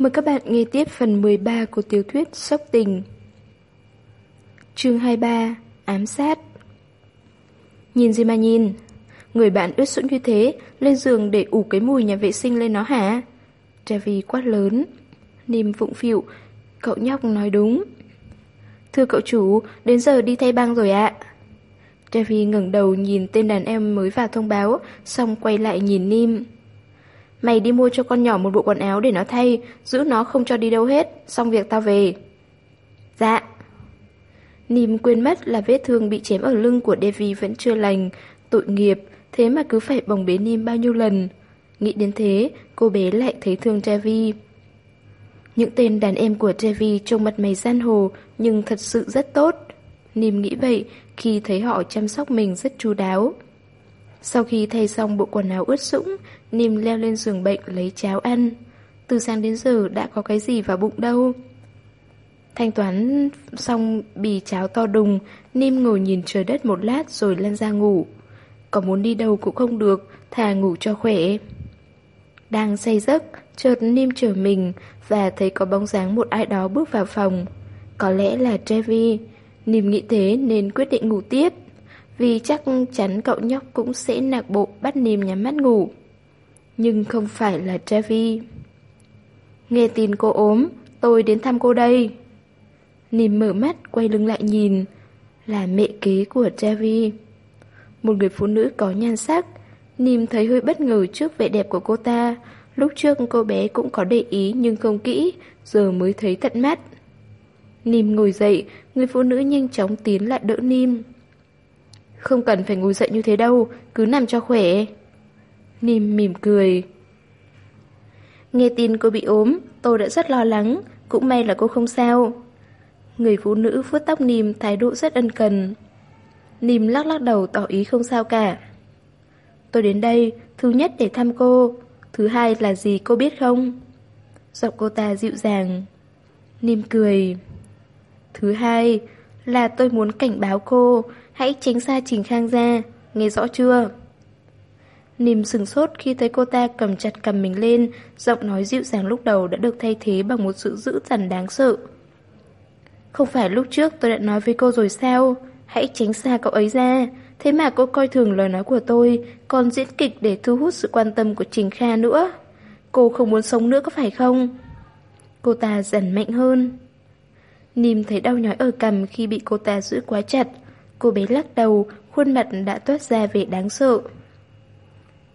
Mời các bạn nghe tiếp phần 13 của tiểu thuyết Sốc Tình. Chương 23 Ám sát Nhìn gì mà nhìn? Người bạn ướt sũng như thế, lên giường để ủ cái mùi nhà vệ sinh lên nó hả? Trevi quát lớn. Nìm phụng phịu, cậu nhóc nói đúng. Thưa cậu chủ, đến giờ đi thay băng rồi ạ. Trevi ngẩng đầu nhìn tên đàn em mới vào thông báo, xong quay lại nhìn Nim. Mày đi mua cho con nhỏ một bộ quần áo để nó thay, giữ nó không cho đi đâu hết, xong việc tao về. Dạ. Nìm quên mất là vết thương bị chém ở lưng của Devi vẫn chưa lành, tội nghiệp, thế mà cứ phải bồng bế Nìm bao nhiêu lần. Nghĩ đến thế, cô bé lại thấy thương Devi. Những tên đàn em của Devi trông mặt mày gian hồ nhưng thật sự rất tốt. Nìm nghĩ vậy khi thấy họ chăm sóc mình rất chu đáo. Sau khi thay xong bộ quần áo ướt sũng, Nìm leo lên giường bệnh lấy cháo ăn. Từ sáng đến giờ đã có cái gì vào bụng đâu. Thanh toán xong bì cháo to đùng, Nim ngồi nhìn trời đất một lát rồi lăn ra ngủ. Có muốn đi đâu cũng không được, thà ngủ cho khỏe. Đang say giấc, chợt Nim trở mình và thấy có bóng dáng một ai đó bước vào phòng. Có lẽ là Trevi. Nim nghĩ thế nên quyết định ngủ tiếp vì chắc chắn cậu nhóc cũng sẽ nạc bộ bắt Nìm nhắm mắt ngủ. Nhưng không phải là Trevi. Nghe tin cô ốm, tôi đến thăm cô đây. Nìm mở mắt, quay lưng lại nhìn. Là mẹ kế của Travi Một người phụ nữ có nhan sắc. Nìm thấy hơi bất ngờ trước vẻ đẹp của cô ta. Lúc trước cô bé cũng có để ý nhưng không kỹ, giờ mới thấy tận mắt. Nìm ngồi dậy, người phụ nữ nhanh chóng tiến lại đỡ Nìm. Không cần phải ngồi dậy như thế đâu, cứ nằm cho khỏe. Nìm mỉm cười. Nghe tin cô bị ốm, tôi đã rất lo lắng, cũng may là cô không sao. Người phụ nữ vuốt tóc Nìm thái độ rất ân cần. Nìm lắc lắc đầu tỏ ý không sao cả. Tôi đến đây, thứ nhất để thăm cô, thứ hai là gì cô biết không? Giọng cô ta dịu dàng. Nìm cười. Thứ hai là tôi muốn cảnh báo cô, Hãy tránh xa Trình Khang ra, nghe rõ chưa? Nìm sừng sốt khi thấy cô ta cầm chặt cầm mình lên, giọng nói dịu dàng lúc đầu đã được thay thế bằng một sự dữ dằn đáng sợ. Không phải lúc trước tôi đã nói với cô rồi sao? Hãy tránh xa cậu ấy ra. Thế mà cô coi thường lời nói của tôi, còn diễn kịch để thu hút sự quan tâm của Trình Kha nữa. Cô không muốn sống nữa có phải không? Cô ta dần mạnh hơn. Nìm thấy đau nhói ở cằm khi bị cô ta giữ quá chặt. Cô bé lắc đầu, khuôn mặt đã toát ra vẻ đáng sợ.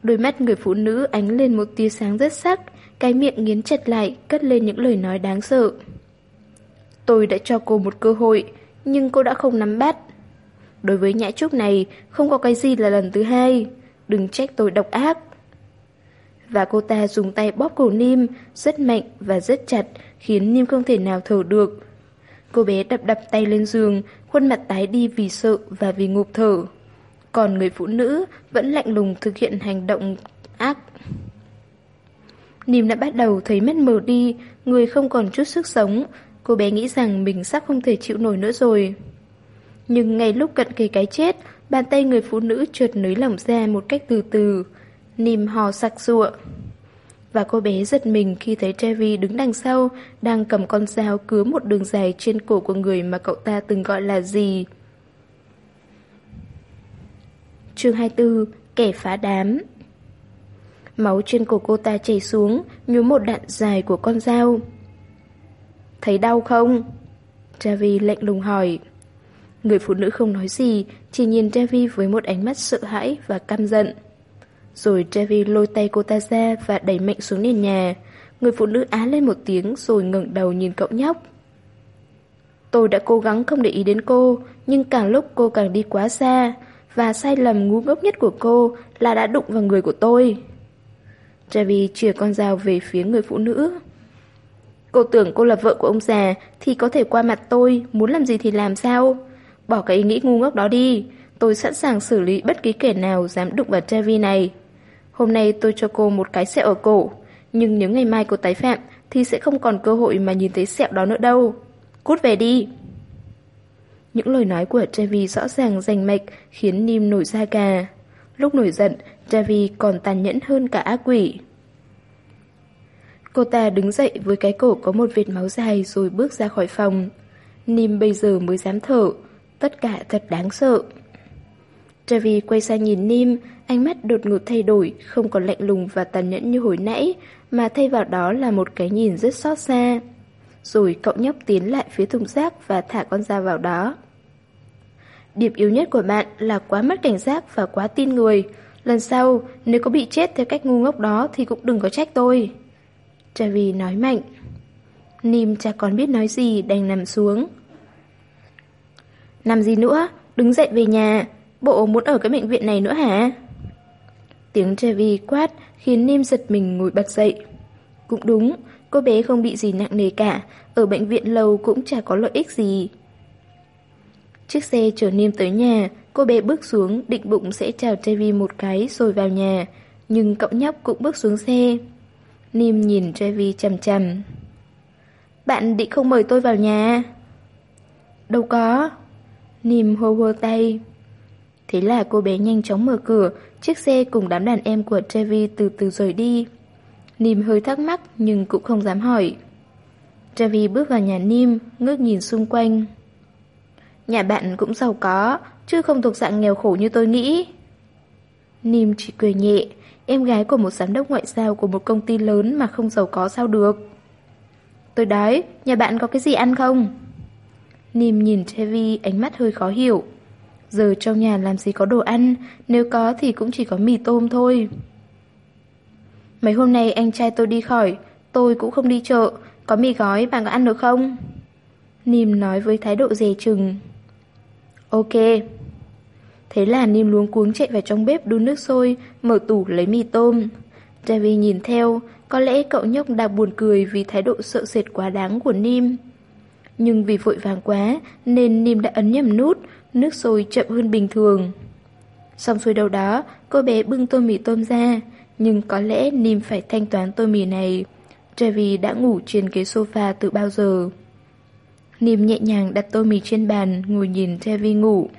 Đôi mắt người phụ nữ ánh lên một tia sáng rất sắc, cái miệng nghiến chặt lại, cất lên những lời nói đáng sợ. Tôi đã cho cô một cơ hội, nhưng cô đã không nắm bắt. Đối với nhã trúc này, không có cái gì là lần thứ hai. Đừng trách tôi độc ác. Và cô ta dùng tay bóp cổ Nim, rất mạnh và rất chặt, khiến Nim không thể nào thở được. Cô bé đập đập tay lên giường, khuôn mặt tái đi vì sợ và vì ngụp thở. Còn người phụ nữ vẫn lạnh lùng thực hiện hành động ác. Nìm đã bắt đầu thấy mắt mờ đi, người không còn chút sức sống. Cô bé nghĩ rằng mình sắp không thể chịu nổi nữa rồi. Nhưng ngay lúc cận kề cái chết, bàn tay người phụ nữ trượt nới lỏng ra một cách từ từ. Nìm hò sặc sụa và cô bé giật mình khi thấy Trevi đứng đằng sau, đang cầm con dao cứa một đường dài trên cổ của người mà cậu ta từng gọi là gì. Chương 24 Kẻ phá đám Máu trên cổ cô ta chảy xuống, như một đạn dài của con dao. Thấy đau không? Trevi lạnh lùng hỏi. Người phụ nữ không nói gì, chỉ nhìn Trevi với một ánh mắt sợ hãi và căm giận. Rồi Trevi lôi tay cô ta ra và đẩy mạnh xuống nền nhà. Người phụ nữ á lên một tiếng rồi ngẩng đầu nhìn cậu nhóc. Tôi đã cố gắng không để ý đến cô, nhưng càng lúc cô càng đi quá xa, và sai lầm ngu ngốc nhất của cô là đã đụng vào người của tôi. Trevi chìa con dao về phía người phụ nữ. Cô tưởng cô là vợ của ông già thì có thể qua mặt tôi, muốn làm gì thì làm sao? Bỏ cái ý nghĩ ngu ngốc đó đi, tôi sẵn sàng xử lý bất kỳ kẻ nào dám đụng vào Trevi này. Hôm nay tôi cho cô một cái sẹo ở cổ, nhưng nếu ngày mai cô tái phạm thì sẽ không còn cơ hội mà nhìn thấy sẹo đó nữa đâu. Cút về đi! Những lời nói của Javi rõ ràng rành mạch khiến Nim nổi da gà. Lúc nổi giận, Javi còn tàn nhẫn hơn cả ác quỷ. Cô ta đứng dậy với cái cổ có một vệt máu dài rồi bước ra khỏi phòng. Nim bây giờ mới dám thở, tất cả thật đáng sợ. Trevi quay sang nhìn Nim, ánh mắt đột ngột thay đổi, không còn lạnh lùng và tàn nhẫn như hồi nãy, mà thay vào đó là một cái nhìn rất xót xa. Rồi cậu nhóc tiến lại phía thùng rác và thả con dao vào đó. Điểm yếu nhất của bạn là quá mất cảnh giác và quá tin người. Lần sau, nếu có bị chết theo cách ngu ngốc đó thì cũng đừng có trách tôi. Trevi nói mạnh. Nim cha còn biết nói gì đành nằm xuống. Nằm gì nữa? Đứng dậy về nhà. Bộ muốn ở cái bệnh viện này nữa hả? Tiếng Trevi quát khiến Nim giật mình ngồi bật dậy. Cũng đúng, cô bé không bị gì nặng nề cả, ở bệnh viện lâu cũng chả có lợi ích gì. Chiếc xe chở Nim tới nhà, cô bé bước xuống định bụng sẽ chào Trevi một cái rồi vào nhà, nhưng cậu nhóc cũng bước xuống xe. Nim nhìn Trevi chằm chằm. Bạn định không mời tôi vào nhà? Đâu có. Nim hô hô tay. Thế là cô bé nhanh chóng mở cửa, chiếc xe cùng đám đàn em của Trevi từ từ rời đi. Nim hơi thắc mắc nhưng cũng không dám hỏi. Trevi bước vào nhà Nim, ngước nhìn xung quanh. Nhà bạn cũng giàu có, chứ không thuộc dạng nghèo khổ như tôi nghĩ. Nim chỉ cười nhẹ, em gái của một giám đốc ngoại giao của một công ty lớn mà không giàu có sao được. Tôi đói, nhà bạn có cái gì ăn không? Nim nhìn Trevi ánh mắt hơi khó hiểu. Giờ trong nhà làm gì có đồ ăn, nếu có thì cũng chỉ có mì tôm thôi. Mấy hôm nay anh trai tôi đi khỏi, tôi cũng không đi chợ, có mì gói bạn có ăn được không? Nìm nói với thái độ dè chừng. Ok. Thế là Nìm luống cuống chạy vào trong bếp đun nước sôi, mở tủ lấy mì tôm. Javi nhìn theo, có lẽ cậu nhóc đang buồn cười vì thái độ sợ sệt quá đáng của Nim. Nhưng vì vội vàng quá nên Nim đã ấn nhầm nút, nước sôi chậm hơn bình thường. Xong xuôi đâu đó, cô bé bưng tô mì tôm ra, nhưng có lẽ Nim phải thanh toán tô mì này. Trevi đã ngủ trên ghế sofa từ bao giờ. Nim nhẹ nhàng đặt tô mì trên bàn, ngồi nhìn Trevi ngủ.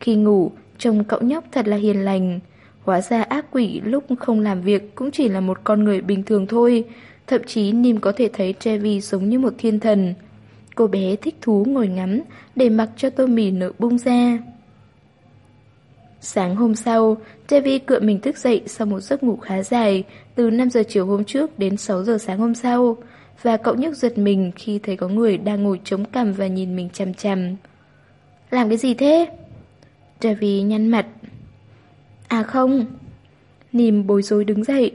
Khi ngủ, trông cậu nhóc thật là hiền lành. Hóa ra ác quỷ lúc không làm việc cũng chỉ là một con người bình thường thôi. Thậm chí Nim có thể thấy Trevi giống như một thiên thần. Cô bé thích thú ngồi ngắm để mặc cho tô mì nở bung ra. Sáng hôm sau, Devi cựa mình thức dậy sau một giấc ngủ khá dài, từ 5 giờ chiều hôm trước đến 6 giờ sáng hôm sau, và cậu nhức giật mình khi thấy có người đang ngồi chống cằm và nhìn mình chằm chằm. Làm cái gì thế? Devi nhăn mặt. À không. Nìm bối rối đứng dậy.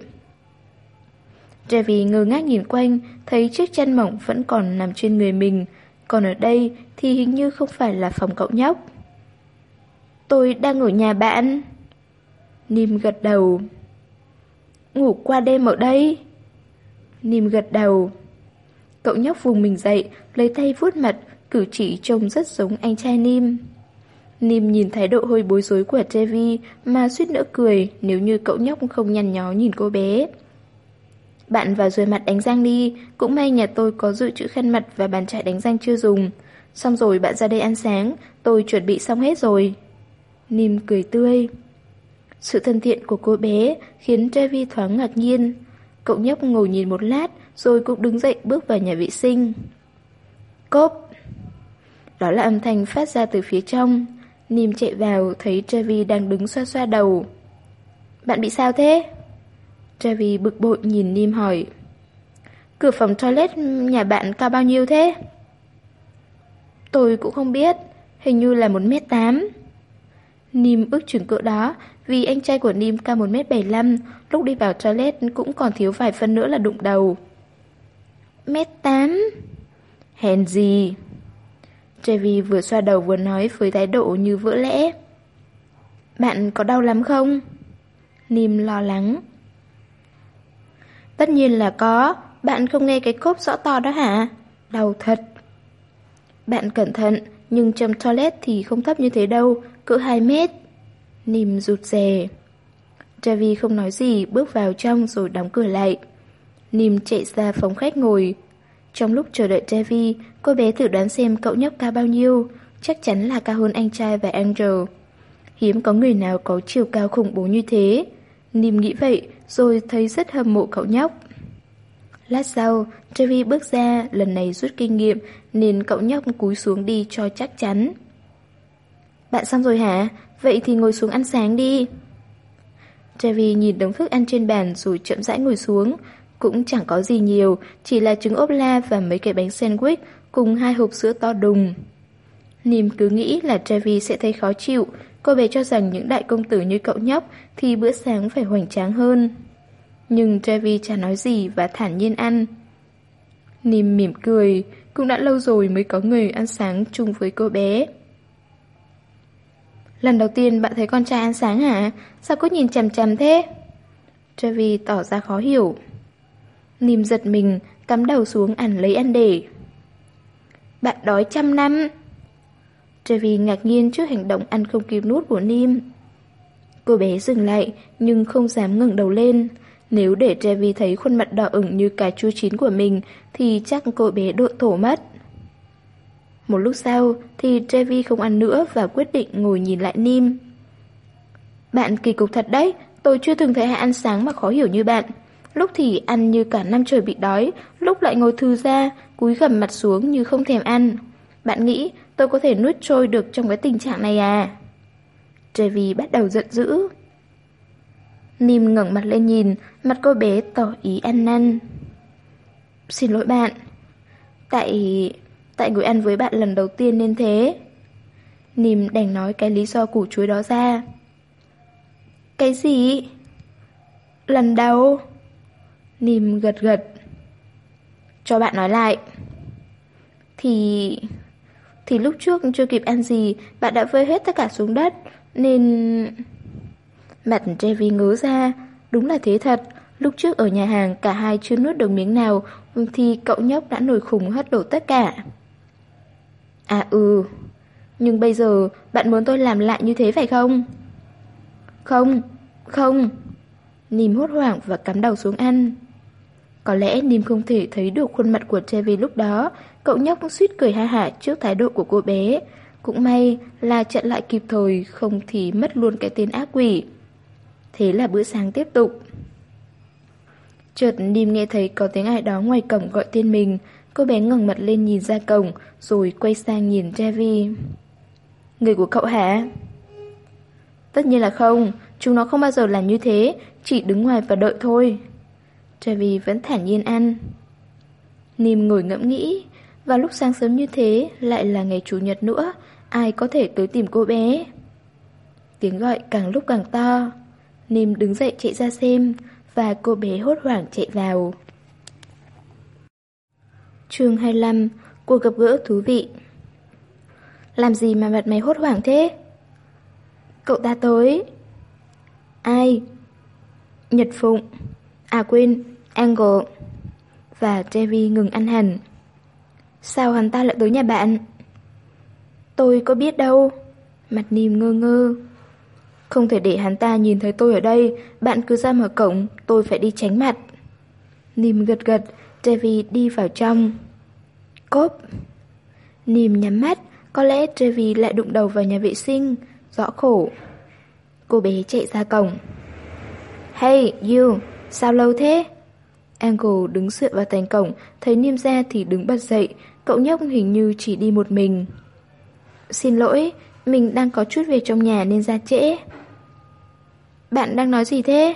Devi ngơ ngác nhìn quanh, thấy chiếc chăn mỏng vẫn còn nằm trên người mình, còn ở đây thì hình như không phải là phòng cậu nhóc. Tôi đang ở nhà bạn. Nim gật đầu. Ngủ qua đêm ở đây. Nim gật đầu. Cậu nhóc vùng mình dậy, lấy tay vuốt mặt, cử chỉ trông rất giống anh trai Nim. Nim nhìn thái độ hơi bối rối của Trevi mà suýt nữa cười nếu như cậu nhóc không nhăn nhó nhìn cô bé. Bạn vào rửa mặt đánh răng đi, cũng may nhà tôi có dự trữ khăn mặt và bàn chải đánh răng chưa dùng. Xong rồi bạn ra đây ăn sáng, tôi chuẩn bị xong hết rồi. Nìm cười tươi. Sự thân thiện của cô bé khiến Trevi thoáng ngạc nhiên. Cậu nhóc ngồi nhìn một lát rồi cũng đứng dậy bước vào nhà vệ sinh. Cốp! Đó là âm thanh phát ra từ phía trong. Nìm chạy vào thấy Trevi đang đứng xoa xoa đầu. Bạn bị sao thế? Travi bực bội nhìn Nim hỏi. Cửa phòng toilet nhà bạn cao bao nhiêu thế? Tôi cũng không biết, hình như là 1m8. Nim ước chừng cỡ đó, vì anh trai của Nim cao 1m75, lúc đi vào toilet cũng còn thiếu vài phân nữa là đụng đầu. Mét 8 Hèn gì Trevi vừa xoa đầu vừa nói với thái độ như vỡ lẽ Bạn có đau lắm không? Nim lo lắng Tất nhiên là có. Bạn không nghe cái cốp rõ to đó hả? Đau thật. Bạn cẩn thận Nhưng trong toilet thì không thấp như thế đâu Cỡ 2 mét. Nìm rụt rè. Javi không nói gì Bước vào trong rồi đóng cửa lại. Nìm chạy ra phòng khách ngồi. Trong lúc chờ đợi Javi, Cô bé thử đoán xem cậu nhóc cao bao nhiêu. Chắc chắn là cao hơn anh trai và Angel. Hiếm có người nào có chiều cao khủng bố như thế. Nìm nghĩ vậy rồi thấy rất hâm mộ cậu nhóc Lát sau, Jerry bước ra, lần này rút kinh nghiệm, nên cậu nhóc cúi xuống đi cho chắc chắn. Bạn xong rồi hả? Vậy thì ngồi xuống ăn sáng đi. Jerry nhìn đống thức ăn trên bàn rồi chậm rãi ngồi xuống. Cũng chẳng có gì nhiều, chỉ là trứng ốp la và mấy cái bánh sandwich cùng hai hộp sữa to đùng. Nìm cứ nghĩ là Jerry sẽ thấy khó chịu, cô bé cho rằng những đại công tử như cậu nhóc thì bữa sáng phải hoành tráng hơn. Nhưng Trevi chả nói gì và thản nhiên ăn. Nìm mỉm cười, cũng đã lâu rồi mới có người ăn sáng chung với cô bé. Lần đầu tiên bạn thấy con trai ăn sáng hả? Sao cứ nhìn chằm chằm thế? Trevi tỏ ra khó hiểu. Nìm giật mình, cắm đầu xuống ăn lấy ăn để. Bạn đói trăm năm. Trevi ngạc nhiên trước hành động ăn không kịp nút của Nim. Cô bé dừng lại, nhưng không dám ngẩng đầu lên. Nếu để Trevi thấy khuôn mặt đỏ ửng như cà chua chín của mình, thì chắc cô bé độ thổ mất. Một lúc sau thì Trevi không ăn nữa và quyết định ngồi nhìn lại Nim. Bạn kỳ cục thật đấy, tôi chưa từng thấy ai ăn sáng mà khó hiểu như bạn. Lúc thì ăn như cả năm trời bị đói, lúc lại ngồi thư ra, cúi gầm mặt xuống như không thèm ăn. Bạn nghĩ tôi có thể nuốt trôi được trong cái tình trạng này à? Trevi bắt đầu giận dữ. Nim ngẩng mặt lên nhìn, mặt cô bé tỏ ý ăn năn. Xin lỗi bạn. Tại... tại ngồi ăn với bạn lần đầu tiên nên thế. Nim đành nói cái lý do củ chuối đó ra. Cái gì? Lần đầu? Nim gật gật. Cho bạn nói lại. Thì... Thì lúc trước chưa kịp ăn gì, bạn đã vơi hết tất cả xuống đất, nên... Mặt Trevi ngớ ra, đúng là thế thật. Lúc trước ở nhà hàng cả hai chưa nuốt được miếng nào thì cậu nhóc đã nổi khùng hất đổ tất cả. À ừ, nhưng bây giờ bạn muốn tôi làm lại như thế phải không? Không, không. Nìm hốt hoảng và cắm đầu xuống ăn. Có lẽ Nìm không thể thấy được khuôn mặt của Trevi lúc đó, cậu nhóc suýt cười ha hả trước thái độ của cô bé. Cũng may là chặn lại kịp thời, không thì mất luôn cái tên ác quỷ. Thế là bữa sáng tiếp tục. Chợt Nìm nghe thấy có tiếng ai đó ngoài cổng gọi tên mình. Cô bé ngẩng mặt lên nhìn ra cổng, rồi quay sang nhìn Javi. Người của cậu hả? Tất nhiên là không, chúng nó không bao giờ làm như thế, chỉ đứng ngoài và đợi thôi. Javi vẫn thản nhiên ăn. Nìm ngồi ngẫm nghĩ, và lúc sáng sớm như thế lại là ngày chủ nhật nữa, ai có thể tới tìm cô bé. Tiếng gọi càng lúc càng to. Nìm đứng dậy chạy ra xem Và cô bé hốt hoảng chạy vào chương 25 Cuộc gặp gỡ thú vị Làm gì mà mặt mày hốt hoảng thế? Cậu ta tới Ai? Nhật Phụng À quên, Angle Và Trevi ngừng ăn hẳn Sao hắn ta lại tới nhà bạn? Tôi có biết đâu Mặt Nìm ngơ ngơ không thể để hắn ta nhìn thấy tôi ở đây, bạn cứ ra mở cổng, tôi phải đi tránh mặt. Nìm gật gật, Trevi đi vào trong. Cốp! Nìm nhắm mắt, có lẽ Trevi lại đụng đầu vào nhà vệ sinh, rõ khổ. Cô bé chạy ra cổng. Hey, you, sao lâu thế? Angle đứng dựa vào thành cổng, thấy Niêm ra thì đứng bật dậy, cậu nhóc hình như chỉ đi một mình. Xin lỗi, mình đang có chút việc trong nhà nên ra trễ. Bạn đang nói gì thế?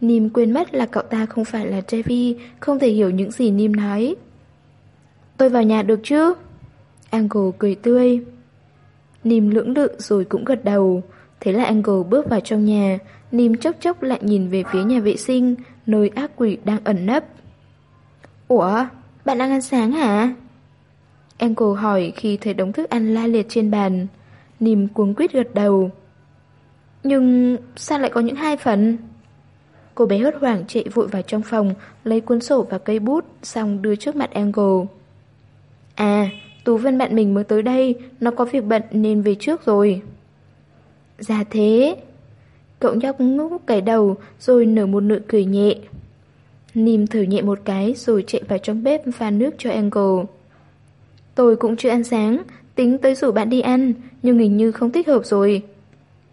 Nim quên mất là cậu ta không phải là Trevi, không thể hiểu những gì Nim nói. Tôi vào nhà được chứ? Angle cười tươi. Nim lưỡng lự rồi cũng gật đầu. Thế là Angle bước vào trong nhà, Nim chốc chốc lại nhìn về phía nhà vệ sinh, nơi ác quỷ đang ẩn nấp. Ủa, bạn đang ăn sáng hả? Angle hỏi khi thấy đống thức ăn la liệt trên bàn. Nìm cuống quýt gật đầu. Nhưng sao lại có những hai phần? Cô bé hốt hoảng chạy vội vào trong phòng, lấy cuốn sổ và cây bút, xong đưa trước mặt Angle. À, Tú Vân bạn mình mới tới đây, nó có việc bận nên về trước rồi. Dạ thế. Cậu nhóc ngúc cái đầu rồi nở một nụ cười nhẹ. Nìm thử nhẹ một cái rồi chạy vào trong bếp pha nước cho Angle. Tôi cũng chưa ăn sáng, tính tới rủ bạn đi ăn, nhưng hình như không thích hợp rồi.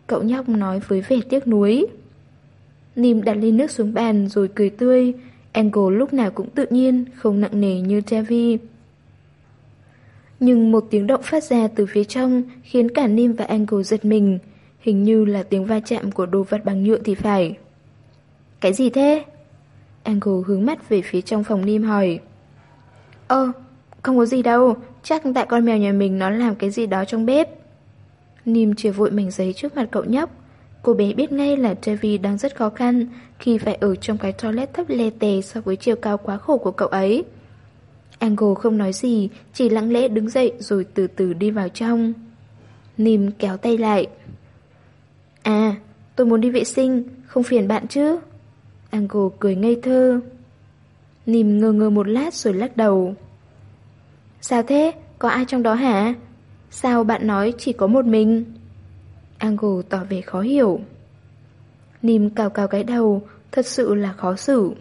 Cậu nhóc nói với vẻ tiếc nuối. Nìm đặt ly nước xuống bàn rồi cười tươi. Angle lúc nào cũng tự nhiên, không nặng nề như Javi. Nhưng một tiếng động phát ra từ phía trong khiến cả Nim và Angle giật mình. Hình như là tiếng va chạm của đồ vật bằng nhựa thì phải. Cái gì thế? Angle hướng mắt về phía trong phòng Nim hỏi. Ơ, không có gì đâu, chắc tại con mèo nhà mình nó làm cái gì đó trong bếp. Nim chia vội mảnh giấy trước mặt cậu nhóc. Cô bé biết ngay là Trevi đang rất khó khăn khi phải ở trong cái toilet thấp lê tề so với chiều cao quá khổ của cậu ấy. Angle không nói gì, chỉ lặng lẽ đứng dậy rồi từ từ đi vào trong. Nim kéo tay lại. À, tôi muốn đi vệ sinh, không phiền bạn chứ? Angle cười ngây thơ. nìm ngơ ngơ một lát rồi lắc đầu. Sao thế? Có ai trong đó hả? Sao bạn nói chỉ có một mình? Angle tỏ vẻ khó hiểu. Nìm cào cào cái đầu, thật sự là khó xử.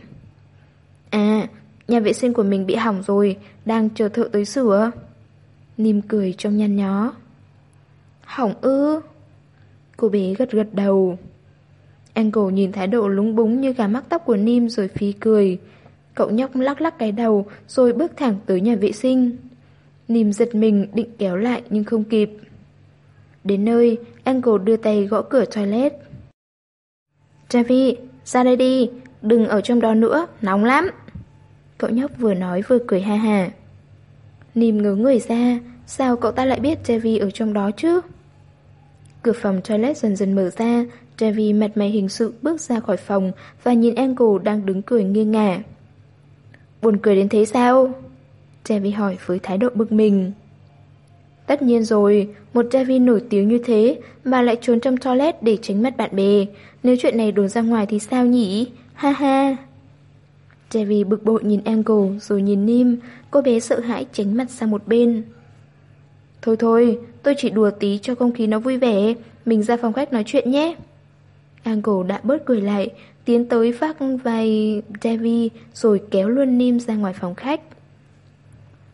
À, nhà vệ sinh của mình bị hỏng rồi, đang chờ thợ tới sửa. Nìm cười trong nhăn nhó. Hỏng ư? Cô bé gật gật đầu. Angle nhìn thái độ lúng búng như gà mắc tóc của Nim rồi phí cười. Cậu nhóc lắc lắc cái đầu rồi bước thẳng tới nhà vệ sinh. Nim giật mình định kéo lại nhưng không kịp. Đến nơi, Angle đưa tay gõ cửa toilet. Javi, ra đây đi, đừng ở trong đó nữa, nóng lắm. Cậu nhóc vừa nói vừa cười ha hà. Nìm ngớ người ra, sao cậu ta lại biết Javi ở trong đó chứ? Cửa phòng toilet dần dần mở ra, Javi mặt mày hình sự bước ra khỏi phòng và nhìn Angle đang đứng cười nghiêng ngả. Buồn cười đến thế sao? Javi hỏi với thái độ bực mình. Tất nhiên rồi, một Davi nổi tiếng như thế mà lại trốn trong toilet để tránh mắt bạn bè. Nếu chuyện này đồn ra ngoài thì sao nhỉ? Ha ha. Davi bực bội nhìn Angle rồi nhìn Nim, cô bé sợ hãi tránh mặt sang một bên. Thôi thôi, tôi chỉ đùa tí cho không khí nó vui vẻ, mình ra phòng khách nói chuyện nhé. Angle đã bớt cười lại, tiến tới vác vai Davy rồi kéo luôn Nim ra ngoài phòng khách.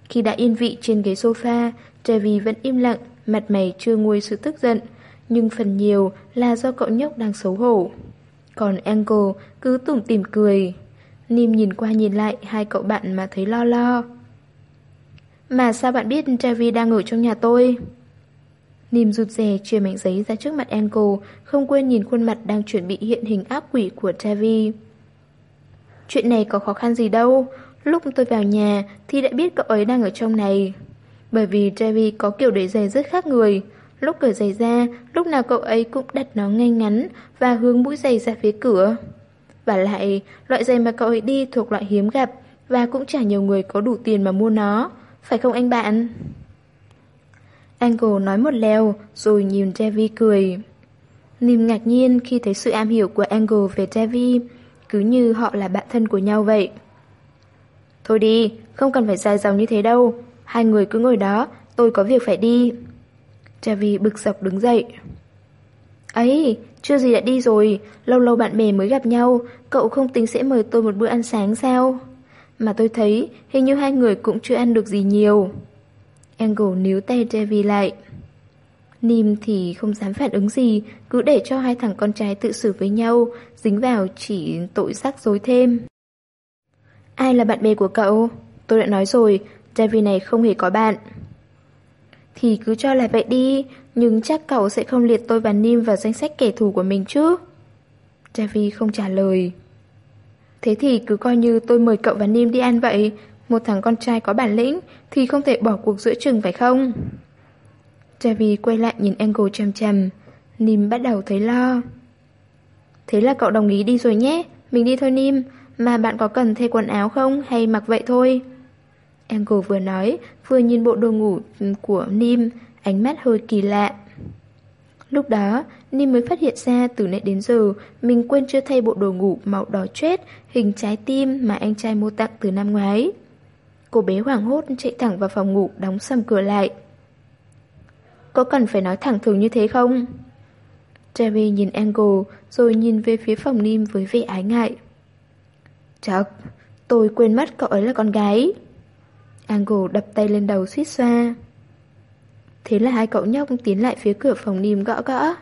Khi đã yên vị trên ghế sofa, Trevi vẫn im lặng, mặt mày chưa nguôi sự tức giận, nhưng phần nhiều là do cậu nhóc đang xấu hổ. Còn Angle cứ tủm tỉm cười. Nim nhìn qua nhìn lại hai cậu bạn mà thấy lo lo. Mà sao bạn biết Trevi đang ở trong nhà tôi? Nìm rụt rè chia mảnh giấy ra trước mặt Angle, không quên nhìn khuôn mặt đang chuẩn bị hiện hình ác quỷ của Tavi. Chuyện này có khó khăn gì đâu, lúc tôi vào nhà thì đã biết cậu ấy đang ở trong này. Bởi vì Tavi có kiểu để giày rất khác người. Lúc cởi giày ra, lúc nào cậu ấy cũng đặt nó ngay ngắn và hướng mũi giày ra phía cửa. Và lại, loại giày mà cậu ấy đi thuộc loại hiếm gặp và cũng chả nhiều người có đủ tiền mà mua nó. Phải không anh bạn? Angle nói một lèo rồi nhìn Devi cười. Nim ngạc nhiên khi thấy sự am hiểu của Angle về Devi, cứ như họ là bạn thân của nhau vậy. Thôi đi, không cần phải dài dòng như thế đâu, Hai người cứ ngồi đó, tôi có việc phải đi. Devi bực dọc đứng dậy. Ấy, chưa gì đã đi rồi, lâu lâu bạn bè mới gặp nhau, cậu không tính sẽ mời tôi một bữa ăn sáng sao? Mà tôi thấy hình như hai người cũng chưa ăn được gì nhiều. Angle níu tay Devi lại. Nim thì không dám phản ứng gì, cứ để cho hai thằng con trai tự xử với nhau, dính vào chỉ tội rắc rối thêm. Ai là bạn bè của cậu? Tôi đã nói rồi, Devi này không hề có bạn. Thì cứ cho là vậy đi, nhưng chắc cậu sẽ không liệt tôi và Nim vào danh sách kẻ thù của mình chứ. Devi không trả lời. Thế thì cứ coi như tôi mời cậu và Nim đi ăn vậy. Một thằng con trai có bản lĩnh thì không thể bỏ cuộc giữa chừng phải không? Javi quay lại nhìn Angle chằm chằm, Nim bắt đầu thấy lo. Thế là cậu đồng ý đi rồi nhé. Mình đi thôi Nim. Mà bạn có cần thay quần áo không hay mặc vậy thôi? Angle vừa nói, vừa nhìn bộ đồ ngủ ừ, của Nim, ánh mắt hơi kỳ lạ. Lúc đó, Nim mới phát hiện ra từ nãy đến giờ mình quên chưa thay bộ đồ ngủ màu đỏ chết, hình trái tim mà anh trai mua tặng từ năm ngoái. Cô bé hoảng hốt chạy thẳng vào phòng ngủ đóng sầm cửa lại. Có cần phải nói thẳng thường như thế không? Trevi nhìn Angle rồi nhìn về phía phòng Nim với vẻ ái ngại. Chắc, tôi quên mất cậu ấy là con gái. Angle đập tay lên đầu suýt xoa. Thế là hai cậu nhóc tiến lại phía cửa phòng Nim gõ gõ.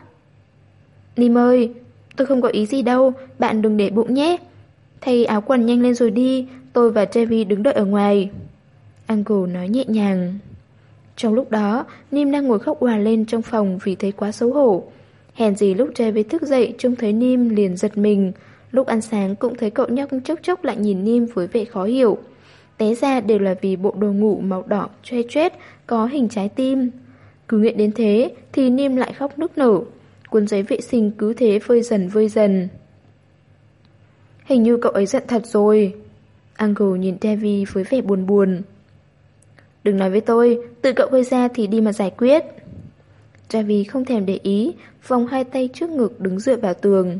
Nim ơi, tôi không có ý gì đâu, bạn đừng để bụng nhé. Thay áo quần nhanh lên rồi đi, tôi và Trevi đứng đợi ở ngoài. Uncle nói nhẹ nhàng. Trong lúc đó, Nim đang ngồi khóc hòa lên trong phòng vì thấy quá xấu hổ. Hèn gì lúc Trevi thức dậy trông thấy Nim liền giật mình. Lúc ăn sáng cũng thấy cậu nhóc chốc chốc lại nhìn Nim với vẻ khó hiểu. Té ra đều là vì bộ đồ ngủ màu đỏ choe choét có hình trái tim. Cứ nghĩ đến thế thì Nim lại khóc nức nở. Cuốn giấy vệ sinh cứ thế vơi dần vơi dần. Hình như cậu ấy giận thật rồi. Uncle nhìn Devi với vẻ buồn buồn. Đừng nói với tôi, tự cậu gây ra thì đi mà giải quyết. Devi không thèm để ý, vòng hai tay trước ngực đứng dựa vào tường.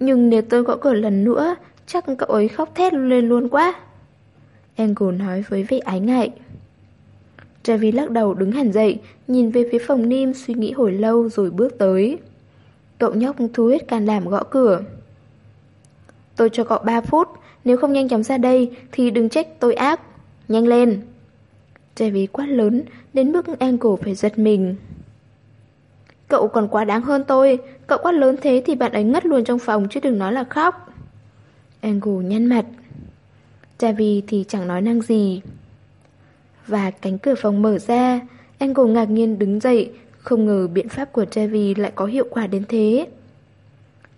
Nhưng nếu tôi gõ cửa lần nữa, chắc cậu ấy khóc thét lên luôn quá. Angle nói với vẻ ái ngại. Devi lắc đầu đứng hẳn dậy, nhìn về phía phòng Nim suy nghĩ hồi lâu rồi bước tới. Cậu nhóc thu hết can đảm gõ cửa. Tôi cho cậu 3 phút, nếu không nhanh chóng ra đây thì đừng trách tôi ác. Nhanh lên. Devi quát lớn, đến mức Angle phải giật mình. Cậu còn quá đáng hơn tôi, cậu quát lớn thế thì bạn ấy ngất luôn trong phòng chứ đừng nói là khóc. Angle nhăn mặt. Devi thì chẳng nói năng gì. Và cánh cửa phòng mở ra, Angle ngạc nhiên đứng dậy, không ngờ biện pháp của Devi lại có hiệu quả đến thế.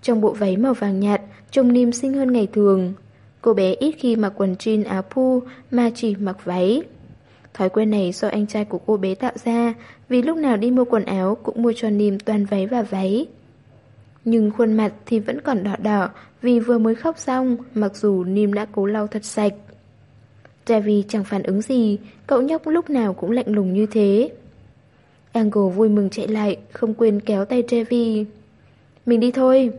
Trong bộ váy màu vàng nhạt, trông Nim xinh hơn ngày thường. Cô bé ít khi mặc quần jean áo pu mà chỉ mặc váy. Thói quen này do anh trai của cô bé tạo ra vì lúc nào đi mua quần áo cũng mua cho Nìm toàn váy và váy. Nhưng khuôn mặt thì vẫn còn đỏ đỏ vì vừa mới khóc xong mặc dù Nìm đã cố lau thật sạch. Javi chẳng phản ứng gì, cậu nhóc lúc nào cũng lạnh lùng như thế. Angle vui mừng chạy lại, không quên kéo tay Javi. Mình đi thôi.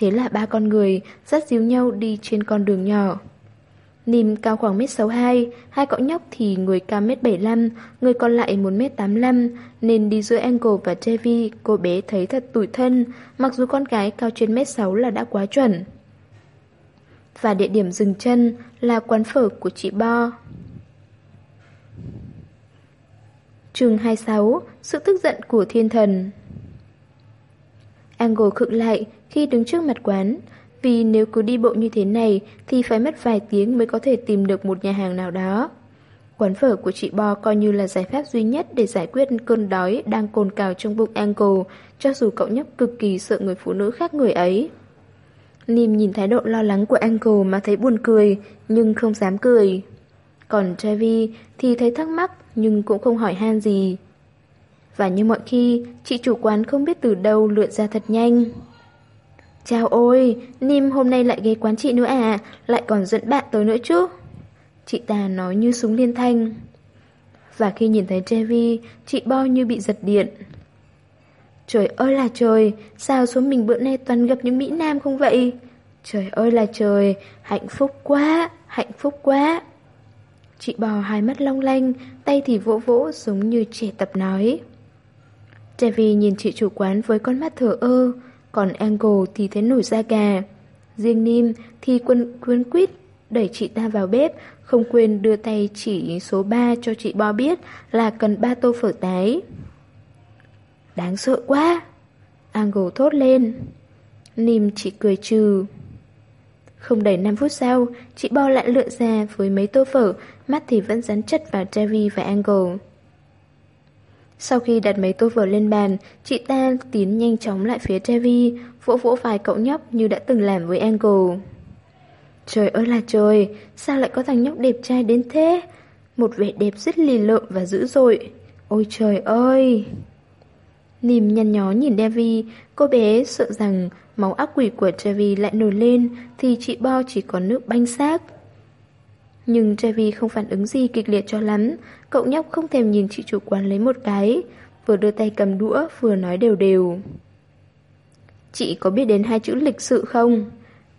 Thế là ba con người dắt díu nhau đi trên con đường nhỏ. Nìm cao khoảng 1m62, hai cậu nhóc thì người cao 1m75, người còn lại 1m85, nên đi giữa Angle và Trevi, cô bé thấy thật tủi thân, mặc dù con gái cao trên 1m6 là đã quá chuẩn. Và địa điểm dừng chân là quán phở của chị Bo. Trường 26 Sự tức giận của thiên thần Angle khựng lại khi đứng trước mặt quán Vì nếu cứ đi bộ như thế này Thì phải mất vài tiếng mới có thể tìm được một nhà hàng nào đó Quán phở của chị Bo coi như là giải pháp duy nhất để giải quyết cơn đói đang cồn cào trong bụng Angle, cho dù cậu nhóc cực kỳ sợ người phụ nữ khác người ấy. Nim nhìn thái độ lo lắng của Angle mà thấy buồn cười, nhưng không dám cười. Còn Trevi thì thấy thắc mắc nhưng cũng không hỏi han gì. Và như mọi khi, chị chủ quán không biết từ đâu lượn ra thật nhanh. Chào ôi, Nim hôm nay lại ghé quán chị nữa à, lại còn dẫn bạn tới nữa chứ. Chị ta nói như súng liên thanh. Và khi nhìn thấy Trevi, chị Bo như bị giật điện. Trời ơi là trời, sao số mình bữa nay toàn gặp những Mỹ Nam không vậy? Trời ơi là trời, hạnh phúc quá, hạnh phúc quá. Chị bò hai mắt long lanh, tay thì vỗ vỗ giống như trẻ tập nói. Trevi nhìn chị chủ quán với con mắt thở ơ, còn Angle thì thấy nổi da gà. Riêng Nim thì quân quyến quýt đẩy chị ta vào bếp, không quên đưa tay chỉ số 3 cho chị Bo biết là cần ba tô phở tái. Đáng sợ quá! Angle thốt lên. Nim chỉ cười trừ. Không đầy 5 phút sau, chị Bo lại lựa ra với mấy tô phở, mắt thì vẫn dán chất vào Terry và Angle. Sau khi đặt mấy tô phở lên bàn, chị ta tiến nhanh chóng lại phía Trevi, vỗ vỗ vài cậu nhóc như đã từng làm với Angle. Trời ơi là trời, sao lại có thằng nhóc đẹp trai đến thế? Một vẻ đẹp rất lì lợm và dữ dội. Ôi trời ơi! Nìm nhăn nhó nhìn Devi, cô bé sợ rằng máu ác quỷ của Trevi lại nổi lên thì chị Bo chỉ còn nước banh xác. Nhưng Trevi không phản ứng gì kịch liệt cho lắm, cậu nhóc không thèm nhìn chị chủ quán lấy một cái, vừa đưa tay cầm đũa vừa nói đều đều. Chị có biết đến hai chữ lịch sự không?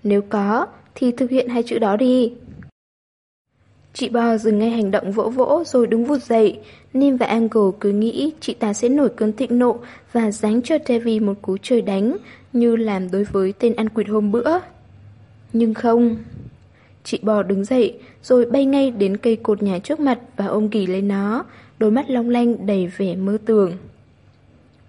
Nếu có, thì thực hiện hai chữ đó đi. Chị Bo dừng ngay hành động vỗ vỗ rồi đứng vụt dậy. Nim và Angle cứ nghĩ chị ta sẽ nổi cơn thịnh nộ và giáng cho Devi một cú trời đánh như làm đối với tên ăn quỵt hôm bữa. Nhưng không. Chị bò đứng dậy rồi bay ngay đến cây cột nhà trước mặt và ôm kỳ lấy nó, đôi mắt long lanh đầy vẻ mơ tưởng.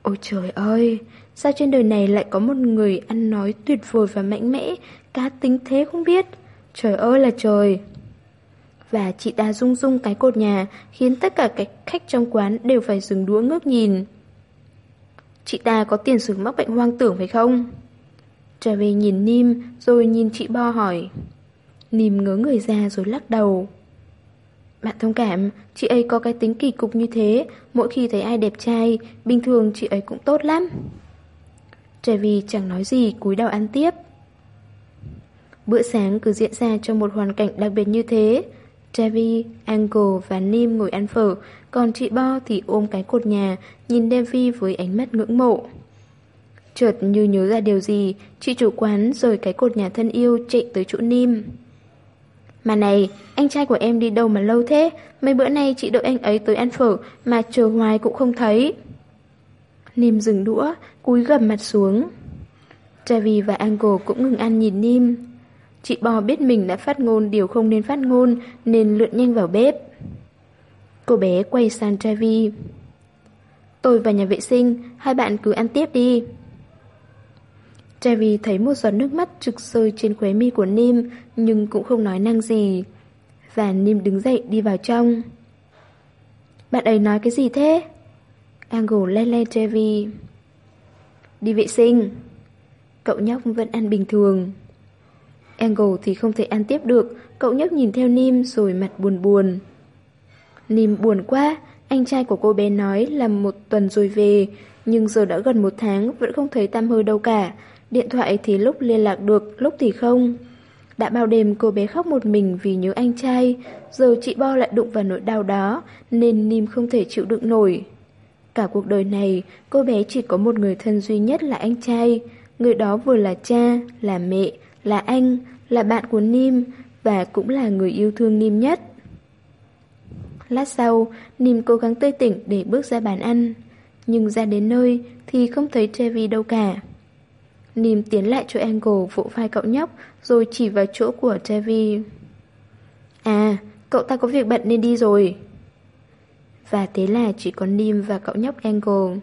Ôi trời ơi, sao trên đời này lại có một người ăn nói tuyệt vời và mạnh mẽ, cá tính thế không biết. Trời ơi là trời. Và chị ta rung rung cái cột nhà khiến tất cả các khách trong quán đều phải dừng đũa ngước nhìn. Chị ta có tiền sử mắc bệnh hoang tưởng phải không? Trở về nhìn Nim rồi nhìn chị Bo hỏi. Nìm ngớ người ra rồi lắc đầu. Bạn thông cảm, chị ấy có cái tính kỳ cục như thế, mỗi khi thấy ai đẹp trai, bình thường chị ấy cũng tốt lắm. Trevi chẳng nói gì cúi đầu ăn tiếp. Bữa sáng cứ diễn ra trong một hoàn cảnh đặc biệt như thế. Trevi, Angle và Nim ngồi ăn phở, còn chị Bo thì ôm cái cột nhà, nhìn Devi với ánh mắt ngưỡng mộ. Chợt như nhớ ra điều gì, chị chủ quán rời cái cột nhà thân yêu chạy tới chỗ Nim. Mà này, anh trai của em đi đâu mà lâu thế? Mấy bữa nay chị đợi anh ấy tới ăn phở mà chờ hoài cũng không thấy. Nim dừng đũa, cúi gầm mặt xuống. Travi và Angle cũng ngừng ăn nhìn Nim. Chị Bò biết mình đã phát ngôn điều không nên phát ngôn nên lượn nhanh vào bếp. Cô bé quay sang Travi. Tôi vào nhà vệ sinh, hai bạn cứ ăn tiếp đi. Trevi thấy một giọt nước mắt trực rơi trên khóe mi của Nim nhưng cũng không nói năng gì. Và Nim đứng dậy đi vào trong. Bạn ấy nói cái gì thế? Angle len len Trevi. Đi vệ sinh. Cậu nhóc vẫn ăn bình thường. Angle thì không thể ăn tiếp được, cậu nhóc nhìn theo Nim rồi mặt buồn buồn. Nim buồn quá, anh trai của cô bé nói là một tuần rồi về, nhưng giờ đã gần một tháng vẫn không thấy tam hơi đâu cả, Điện thoại thì lúc liên lạc được, lúc thì không. Đã bao đêm cô bé khóc một mình vì nhớ anh trai, giờ chị Bo lại đụng vào nỗi đau đó, nên Nim không thể chịu đựng nổi. Cả cuộc đời này, cô bé chỉ có một người thân duy nhất là anh trai. Người đó vừa là cha, là mẹ, là anh, là bạn của Nim và cũng là người yêu thương Nim nhất. Lát sau, Nim cố gắng tươi tỉnh để bước ra bàn ăn. Nhưng ra đến nơi thì không thấy Trevi đâu cả. Nìm tiến lại chỗ Angle vỗ vai cậu nhóc Rồi chỉ vào chỗ của Trevi À, cậu ta có việc bận nên đi rồi. Và thế là chỉ có Nim và cậu nhóc Angle.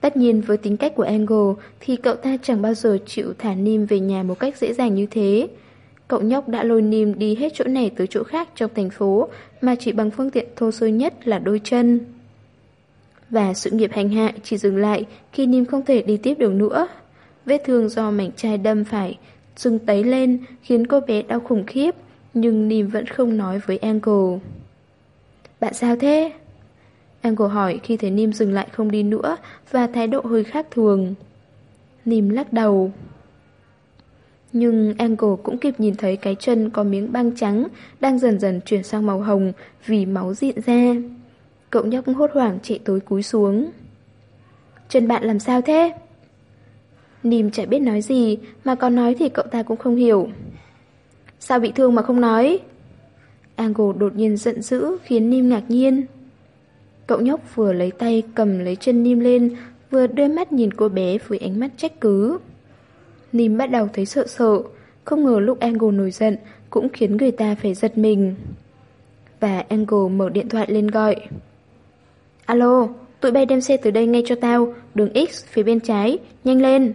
Tất nhiên với tính cách của Angle Thì cậu ta chẳng bao giờ chịu thả Nim về nhà một cách dễ dàng như thế. Cậu nhóc đã lôi Nim đi hết chỗ này tới chỗ khác trong thành phố Mà chỉ bằng phương tiện thô sơ nhất là đôi chân và sự nghiệp hành hạ chỉ dừng lại khi Nim không thể đi tiếp được nữa. Vết thương do mảnh chai đâm phải sưng tấy lên khiến cô bé đau khủng khiếp, nhưng Nim vẫn không nói với Angle. Bạn sao thế? Angle hỏi khi thấy Nim dừng lại không đi nữa và thái độ hơi khác thường. Nim lắc đầu. Nhưng Angle cũng kịp nhìn thấy cái chân có miếng băng trắng đang dần dần chuyển sang màu hồng vì máu diện ra. Cậu nhóc hốt hoảng chạy tối cúi xuống. Chân bạn làm sao thế? Nìm chả biết nói gì, mà có nói thì cậu ta cũng không hiểu. Sao bị thương mà không nói? Angle đột nhiên giận dữ khiến Nim ngạc nhiên. Cậu nhóc vừa lấy tay cầm lấy chân Nim lên, vừa đưa mắt nhìn cô bé với ánh mắt trách cứ. Nim bắt đầu thấy sợ sợ, không ngờ lúc Angle nổi giận cũng khiến người ta phải giật mình. Và Angle mở điện thoại lên gọi. Alo, tụi bay đem xe từ đây ngay cho tao, đường X phía bên trái, nhanh lên.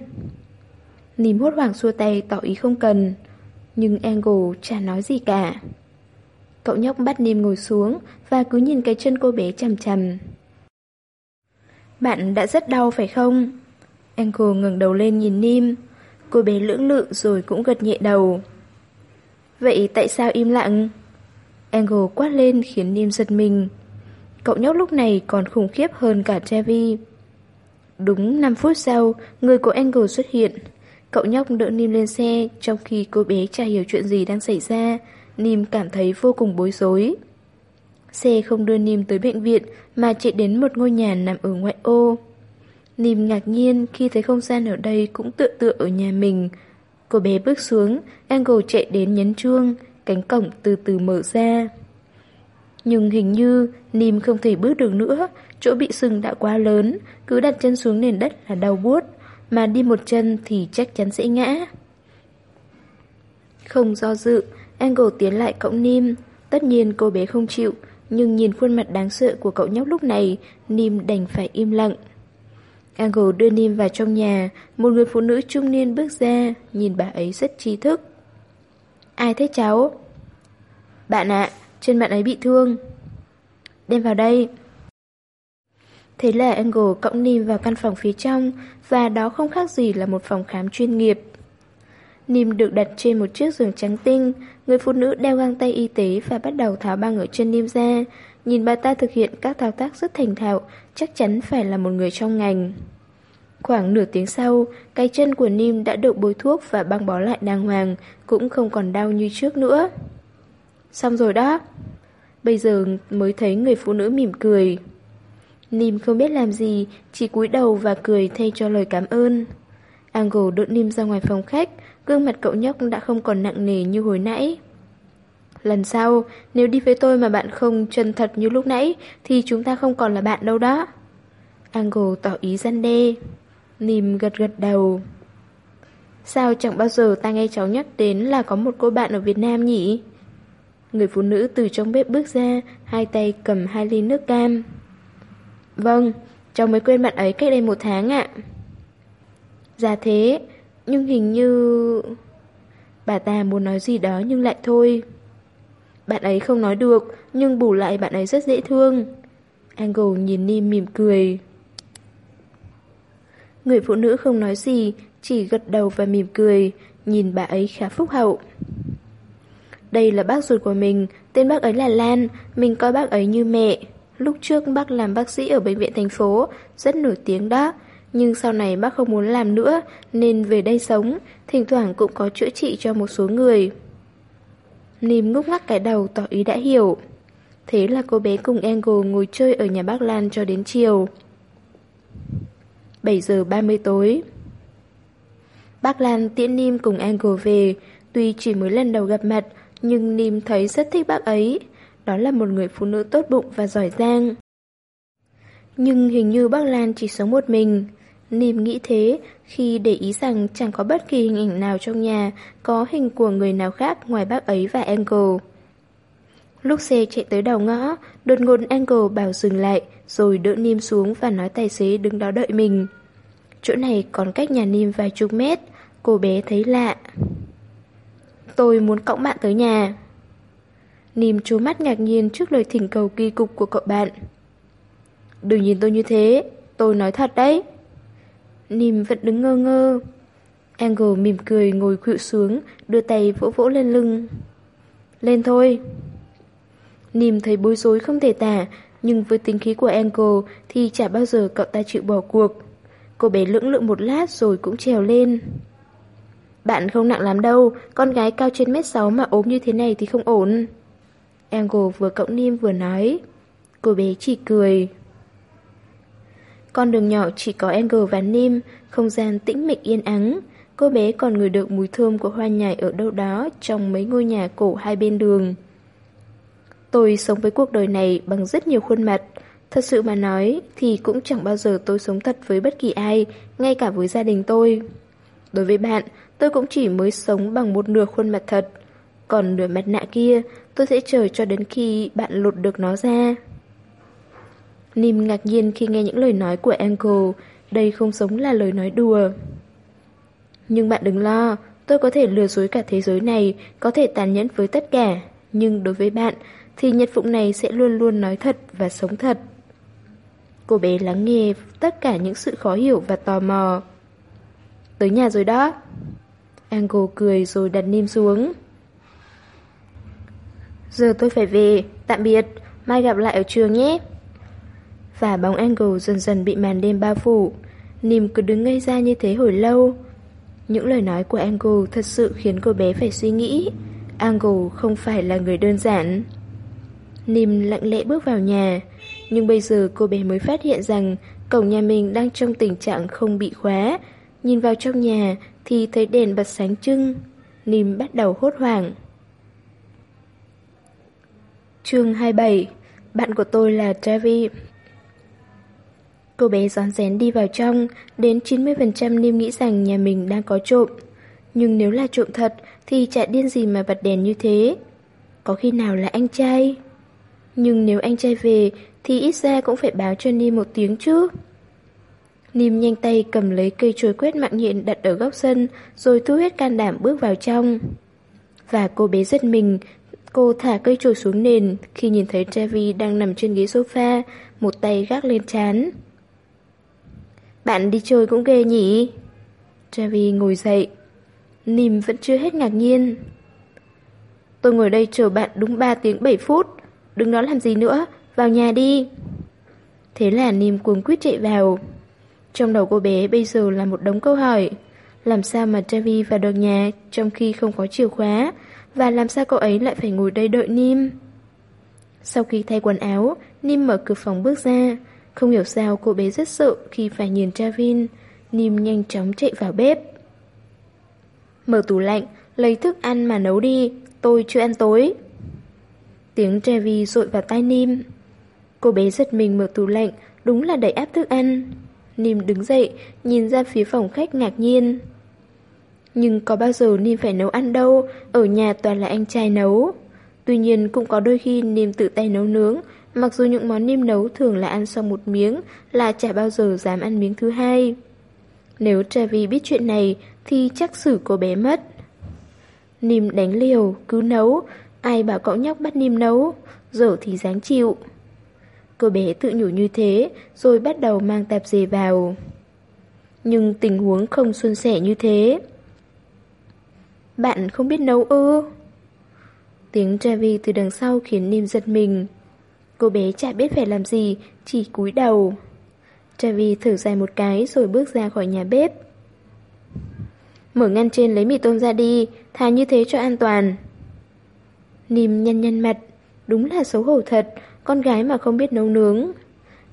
Nìm hốt hoảng xua tay tỏ ý không cần, nhưng Angle chả nói gì cả. Cậu nhóc bắt Nìm ngồi xuống và cứ nhìn cái chân cô bé chằm chằm. Bạn đã rất đau phải không? Angle ngẩng đầu lên nhìn Nim. Cô bé lưỡng lự rồi cũng gật nhẹ đầu. Vậy tại sao im lặng? Angle quát lên khiến Nim giật mình. Cậu nhóc lúc này còn khủng khiếp hơn cả Trevi. Đúng 5 phút sau, người của Angle xuất hiện. Cậu nhóc đỡ Nim lên xe, trong khi cô bé chả hiểu chuyện gì đang xảy ra. Nim cảm thấy vô cùng bối rối. Xe không đưa Nim tới bệnh viện, mà chạy đến một ngôi nhà nằm ở ngoại ô. Nim ngạc nhiên khi thấy không gian ở đây cũng tựa tựa ở nhà mình. Cô bé bước xuống, Angle chạy đến nhấn chuông, cánh cổng từ từ mở ra. Nhưng hình như Nìm không thể bước được nữa, chỗ bị sưng đã quá lớn, cứ đặt chân xuống nền đất là đau buốt, mà đi một chân thì chắc chắn sẽ ngã. Không do dự, Angle tiến lại cậu Nìm tất nhiên cô bé không chịu, nhưng nhìn khuôn mặt đáng sợ của cậu nhóc lúc này, Nìm đành phải im lặng. Angle đưa Nìm vào trong nhà, một người phụ nữ trung niên bước ra, nhìn bà ấy rất trí thức. Ai thế cháu? Bạn ạ, chân bạn ấy bị thương. Đem vào đây. Thế là Angle cõng Nim vào căn phòng phía trong, và đó không khác gì là một phòng khám chuyên nghiệp. Nim được đặt trên một chiếc giường trắng tinh, người phụ nữ đeo găng tay y tế và bắt đầu tháo băng ở chân Nim ra. Nhìn bà ta thực hiện các thao tác rất thành thạo, chắc chắn phải là một người trong ngành. Khoảng nửa tiếng sau, cái chân của Nim đã được bôi thuốc và băng bó lại đàng hoàng, cũng không còn đau như trước nữa. Xong rồi đó. Bây giờ mới thấy người phụ nữ mỉm cười. Nim không biết làm gì, chỉ cúi đầu và cười thay cho lời cảm ơn. Angle đỡ Nim ra ngoài phòng khách, gương mặt cậu nhóc đã không còn nặng nề như hồi nãy. Lần sau, nếu đi với tôi mà bạn không chân thật như lúc nãy, thì chúng ta không còn là bạn đâu đó. Angle tỏ ý gian đe. Nìm gật gật đầu. Sao chẳng bao giờ ta nghe cháu nhắc đến là có một cô bạn ở Việt Nam nhỉ? Người phụ nữ từ trong bếp bước ra, hai tay cầm hai ly nước cam. Vâng, cháu mới quên bạn ấy cách đây một tháng ạ. Dạ thế, nhưng hình như... Bà ta muốn nói gì đó nhưng lại thôi. Bạn ấy không nói được, nhưng bù lại bạn ấy rất dễ thương. Angle nhìn Nim mỉm cười. Người phụ nữ không nói gì, chỉ gật đầu và mỉm cười, nhìn bà ấy khá phúc hậu. Đây là bác ruột của mình, tên bác ấy là Lan, mình coi bác ấy như mẹ. Lúc trước bác làm bác sĩ ở bệnh viện thành phố, rất nổi tiếng đó. Nhưng sau này bác không muốn làm nữa, nên về đây sống, thỉnh thoảng cũng có chữa trị cho một số người. Nìm ngúc ngắc cái đầu tỏ ý đã hiểu. Thế là cô bé cùng Angle ngồi chơi ở nhà bác Lan cho đến chiều. 7 giờ 30 tối. Bác Lan tiễn Nim cùng Angle về, tuy chỉ mới lần đầu gặp mặt, nhưng Nìm thấy rất thích bác ấy. Đó là một người phụ nữ tốt bụng và giỏi giang. Nhưng hình như bác Lan chỉ sống một mình. Nìm nghĩ thế khi để ý rằng chẳng có bất kỳ hình ảnh nào trong nhà có hình của người nào khác ngoài bác ấy và Angle. Lúc xe chạy tới đầu ngõ, đột ngột Angle bảo dừng lại, rồi đỡ Nìm xuống và nói tài xế đứng đó đợi mình. Chỗ này còn cách nhà Nìm vài chục mét, cô bé thấy lạ. Tôi muốn cõng bạn tới nhà. Nìm chú mắt ngạc nhiên trước lời thỉnh cầu kỳ cục của cậu bạn. Đừng nhìn tôi như thế, tôi nói thật đấy. Nìm vẫn đứng ngơ ngơ. Angle mỉm cười ngồi khuỵu xuống, đưa tay vỗ vỗ lên lưng. Lên thôi. Nìm thấy bối rối không thể tả, nhưng với tính khí của Angle thì chả bao giờ cậu ta chịu bỏ cuộc. Cô bé lưỡng lự một lát rồi cũng trèo lên. Bạn không nặng lắm đâu, con gái cao trên mét 6 mà ốm như thế này thì không ổn. Angle vừa cõng Nim vừa nói. Cô bé chỉ cười. Con đường nhỏ chỉ có Angle và Nim, không gian tĩnh mịch yên ắng. Cô bé còn ngửi được mùi thơm của hoa nhài ở đâu đó trong mấy ngôi nhà cổ hai bên đường. Tôi sống với cuộc đời này bằng rất nhiều khuôn mặt. Thật sự mà nói thì cũng chẳng bao giờ tôi sống thật với bất kỳ ai, ngay cả với gia đình tôi. Đối với bạn, tôi cũng chỉ mới sống bằng một nửa khuôn mặt thật. Còn nửa mặt nạ kia, tôi sẽ chờ cho đến khi bạn lột được nó ra. Nim ngạc nhiên khi nghe những lời nói của Angle, đây không giống là lời nói đùa. Nhưng bạn đừng lo, tôi có thể lừa dối cả thế giới này, có thể tàn nhẫn với tất cả, nhưng đối với bạn thì nhật phụng này sẽ luôn luôn nói thật và sống thật. Cô bé lắng nghe tất cả những sự khó hiểu và tò mò. Tới nhà rồi đó. Angle cười rồi đặt Nim xuống. Giờ tôi phải về, tạm biệt, mai gặp lại ở trường nhé. Và bóng Angle dần dần bị màn đêm bao phủ. Nim cứ đứng ngây ra như thế hồi lâu. Những lời nói của Angle thật sự khiến cô bé phải suy nghĩ. Angle không phải là người đơn giản. Nim lặng lẽ bước vào nhà, nhưng bây giờ cô bé mới phát hiện rằng cổng nhà mình đang trong tình trạng không bị khóa. Nhìn vào trong nhà thì thấy đèn bật sáng trưng. Nìm bắt đầu hốt hoảng. chương 27 Bạn của tôi là Travi Cô bé rón rén đi vào trong, đến 90% Nìm nghĩ rằng nhà mình đang có trộm. Nhưng nếu là trộm thật thì chả điên gì mà bật đèn như thế. Có khi nào là anh trai? Nhưng nếu anh trai về thì ít ra cũng phải báo cho Nim một tiếng chứ. Nìm nhanh tay cầm lấy cây chổi quét mạng nhện đặt ở góc sân, rồi thu hết can đảm bước vào trong. Và cô bé giật mình, cô thả cây chổi xuống nền khi nhìn thấy Trevi đang nằm trên ghế sofa, một tay gác lên chán. Bạn đi chơi cũng ghê nhỉ? Trevi ngồi dậy. Nìm vẫn chưa hết ngạc nhiên. Tôi ngồi đây chờ bạn đúng 3 tiếng 7 phút. Đừng nói làm gì nữa, vào nhà đi. Thế là Nìm cuồng quyết chạy vào. Trong đầu cô bé bây giờ là một đống câu hỏi. Làm sao mà Javi vào được nhà trong khi không có chìa khóa? Và làm sao cậu ấy lại phải ngồi đây đợi Nim? Sau khi thay quần áo, Nim mở cửa phòng bước ra. Không hiểu sao cô bé rất sợ khi phải nhìn Travin. Nim nhanh chóng chạy vào bếp. Mở tủ lạnh, lấy thức ăn mà nấu đi, tôi chưa ăn tối. Tiếng Trevi rội vào tai Nim. Cô bé giật mình mở tủ lạnh, đúng là đầy áp thức ăn. Nim đứng dậy, nhìn ra phía phòng khách ngạc nhiên. Nhưng có bao giờ Nim phải nấu ăn đâu, ở nhà toàn là anh trai nấu. Tuy nhiên cũng có đôi khi Nim tự tay nấu nướng, mặc dù những món Nim nấu thường là ăn xong một miếng, là chả bao giờ dám ăn miếng thứ hai. Nếu Travi biết chuyện này thì chắc xử cô bé mất. Nim đánh liều, cứ nấu, ai bảo cậu nhóc bắt Nim nấu, giờ thì dáng chịu. Cô bé tự nhủ như thế, rồi bắt đầu mang tạp dề vào. Nhưng tình huống không suôn sẻ như thế. Bạn không biết nấu ư? Tiếng Travi từ đằng sau khiến Nim giật mình. Cô bé chả biết phải làm gì, chỉ cúi đầu. Travi thở dài một cái rồi bước ra khỏi nhà bếp. Mở ngăn trên lấy mì tôm ra đi, thà như thế cho an toàn. Nim nhăn nhăn mặt, đúng là xấu hổ thật, con gái mà không biết nấu nướng.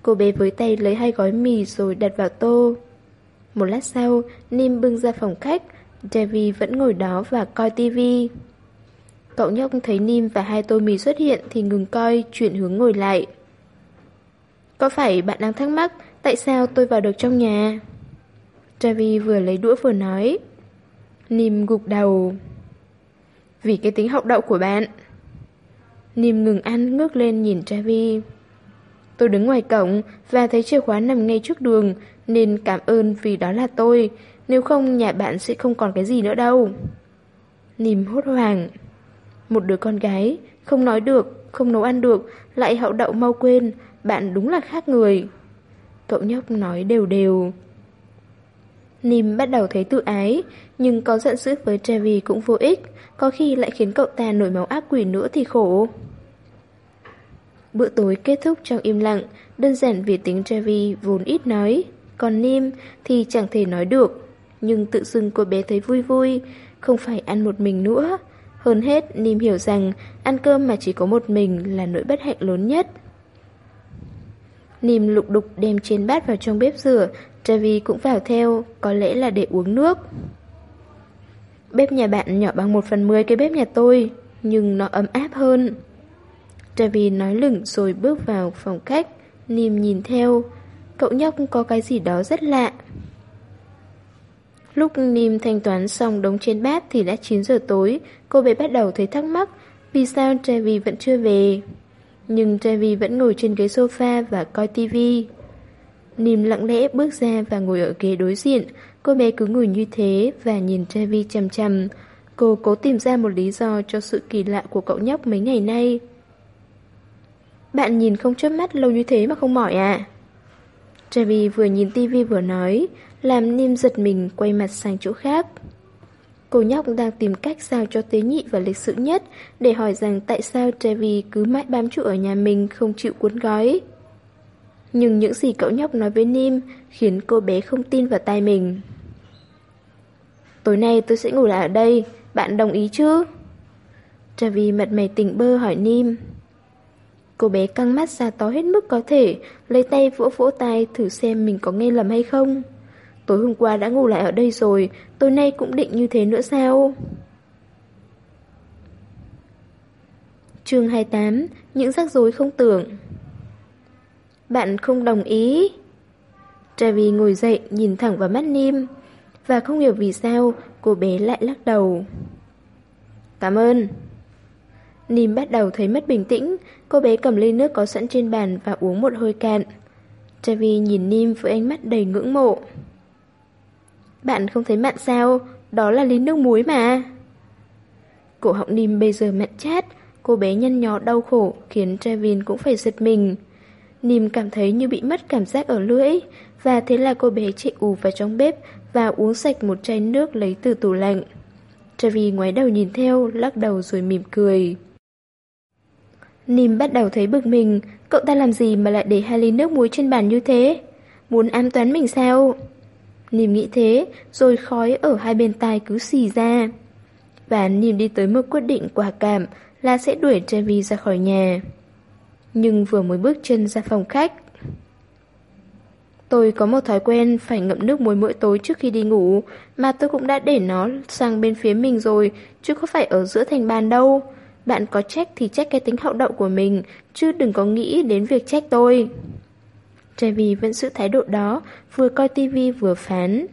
Cô bé với tay lấy hai gói mì rồi đặt vào tô. Một lát sau, Nim bưng ra phòng khách, Devi vẫn ngồi đó và coi tivi. Cậu nhóc thấy Nim và hai tô mì xuất hiện thì ngừng coi, chuyển hướng ngồi lại. Có phải bạn đang thắc mắc tại sao tôi vào được trong nhà? Javi vừa lấy đũa vừa nói. Nim gục đầu. Vì cái tính hậu đậu của bạn. Nim ngừng ăn ngước lên nhìn Travi. Tôi đứng ngoài cổng và thấy chìa khóa nằm ngay trước đường nên cảm ơn vì đó là tôi. Nếu không nhà bạn sẽ không còn cái gì nữa đâu. Niềm hốt hoảng. Một đứa con gái, không nói được, không nấu ăn được, lại hậu đậu mau quên, bạn đúng là khác người. Cậu nhóc nói đều đều. Nim bắt đầu thấy tự ái, nhưng có giận dữ với Trevi cũng vô ích, có khi lại khiến cậu ta nổi máu ác quỷ nữa thì khổ. Bữa tối kết thúc trong im lặng, đơn giản vì tính Trevi vốn ít nói, còn Nim thì chẳng thể nói được. Nhưng tự dưng cô bé thấy vui vui, không phải ăn một mình nữa. Hơn hết, Nim hiểu rằng ăn cơm mà chỉ có một mình là nỗi bất hạnh lớn nhất. Nìm lục đục đem trên bát vào trong bếp rửa, Travi cũng vào theo, có lẽ là để uống nước. Bếp nhà bạn nhỏ bằng một phần mười cái bếp nhà tôi, nhưng nó ấm áp hơn. Travi nói lửng rồi bước vào phòng khách, Nìm nhìn theo. Cậu nhóc có cái gì đó rất lạ. Lúc Nìm thanh toán xong đống trên bát thì đã 9 giờ tối, cô bé bắt đầu thấy thắc mắc vì sao Travi vẫn chưa về. Nhưng Trevi vẫn ngồi trên ghế sofa và coi tivi. Nìm lặng lẽ bước ra và ngồi ở ghế đối diện, cô bé cứ ngồi như thế và nhìn Trevi chằm chằm. Cô cố tìm ra một lý do cho sự kỳ lạ của cậu nhóc mấy ngày nay. Bạn nhìn không chớp mắt lâu như thế mà không mỏi à? Trevi vừa nhìn tivi vừa nói, làm Nim giật mình quay mặt sang chỗ khác. Cô nhóc đang tìm cách sao cho tế nhị và lịch sự nhất để hỏi rằng tại sao Trevi cứ mãi bám trụ ở nhà mình không chịu cuốn gói. Nhưng những gì cậu nhóc nói với Nim khiến cô bé không tin vào tai mình. Tối nay tôi sẽ ngủ lại ở đây, bạn đồng ý chứ? Trevi mặt mày tỉnh bơ hỏi Nim. Cô bé căng mắt ra to hết mức có thể, lấy tay vỗ vỗ tay thử xem mình có nghe lầm hay không. Tối hôm qua đã ngủ lại ở đây rồi, tối nay cũng định như thế nữa sao? chương 28, những rắc rối không tưởng. Bạn không đồng ý. Travi ngồi dậy nhìn thẳng vào mắt Nim, và không hiểu vì sao cô bé lại lắc đầu. Cảm ơn. Nim bắt đầu thấy mất bình tĩnh, cô bé cầm ly nước có sẵn trên bàn và uống một hơi cạn. travi nhìn Nim với ánh mắt đầy ngưỡng mộ. Bạn không thấy mặn sao? Đó là ly nước muối mà. Cổ họng Nim bây giờ mặn chát, cô bé nhăn nhó đau khổ khiến Trevin cũng phải giật mình. Nim cảm thấy như bị mất cảm giác ở lưỡi, và thế là cô bé chạy ù vào trong bếp và uống sạch một chai nước lấy từ tủ lạnh. Trevi ngoái đầu nhìn theo, lắc đầu rồi mỉm cười. Nim bắt đầu thấy bực mình, cậu ta làm gì mà lại để hai ly nước muối trên bàn như thế? Muốn an toán mình sao? Niềm nghĩ thế, rồi khói ở hai bên tai cứ xì ra. Và Nim đi tới một quyết định quả cảm là sẽ đuổi Trevi ra khỏi nhà. Nhưng vừa mới bước chân ra phòng khách, Tôi có một thói quen phải ngậm nước muối mỗi tối trước khi đi ngủ, mà tôi cũng đã để nó sang bên phía mình rồi, chứ không phải ở giữa thành bàn đâu. Bạn có trách thì trách cái tính hậu đậu của mình, chứ đừng có nghĩ đến việc trách tôi. Trevi vẫn giữ thái độ đó, vừa coi tivi vừa phán.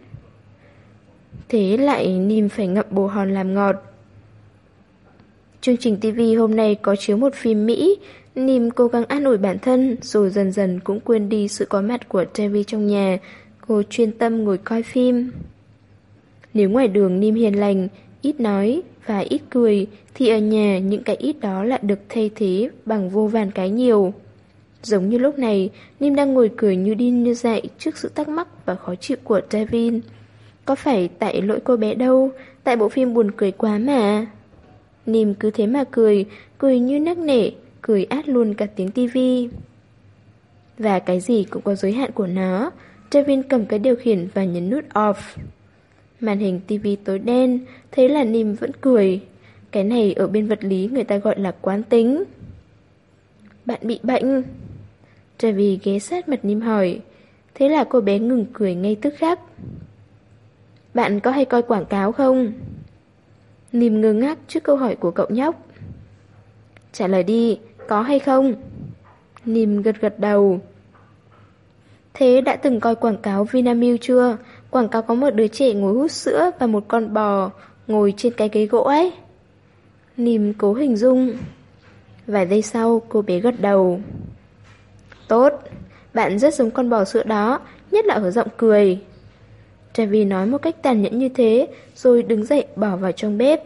Thế lại Nim phải ngậm bồ hòn làm ngọt. Chương trình tivi hôm nay có chiếu một phim Mỹ, Nìm cố gắng an ủi bản thân, rồi dần dần cũng quên đi sự có mặt của Trevi trong nhà. Cô chuyên tâm ngồi coi phim. Nếu ngoài đường Nìm hiền lành, ít nói và ít cười, thì ở nhà những cái ít đó lại được thay thế bằng vô vàn cái nhiều. Giống như lúc này, Nim đang ngồi cười như điên như dậy trước sự thắc mắc và khó chịu của Devin. Có phải tại lỗi cô bé đâu, tại bộ phim buồn cười quá mà. Nim cứ thế mà cười, cười như nắc nể, cười át luôn cả tiếng tivi. Và cái gì cũng có giới hạn của nó. Devin cầm cái điều khiển và nhấn nút off. Màn hình tivi tối đen, thế là Nim vẫn cười. Cái này ở bên vật lý người ta gọi là quán tính. Bạn bị bệnh. Trevi ghé sát mặt Nim hỏi. Thế là cô bé ngừng cười ngay tức khắc. Bạn có hay coi quảng cáo không? Nim ngơ ngác trước câu hỏi của cậu nhóc. Trả lời đi, có hay không? Nìm gật gật đầu. Thế đã từng coi quảng cáo Vinamilk chưa? Quảng cáo có một đứa trẻ ngồi hút sữa và một con bò ngồi trên cái ghế gỗ ấy. Nìm cố hình dung. Vài giây sau, cô bé gật đầu. Tốt, bạn rất giống con bò sữa đó, nhất là ở giọng cười. Trevi nói một cách tàn nhẫn như thế, rồi đứng dậy bỏ vào trong bếp.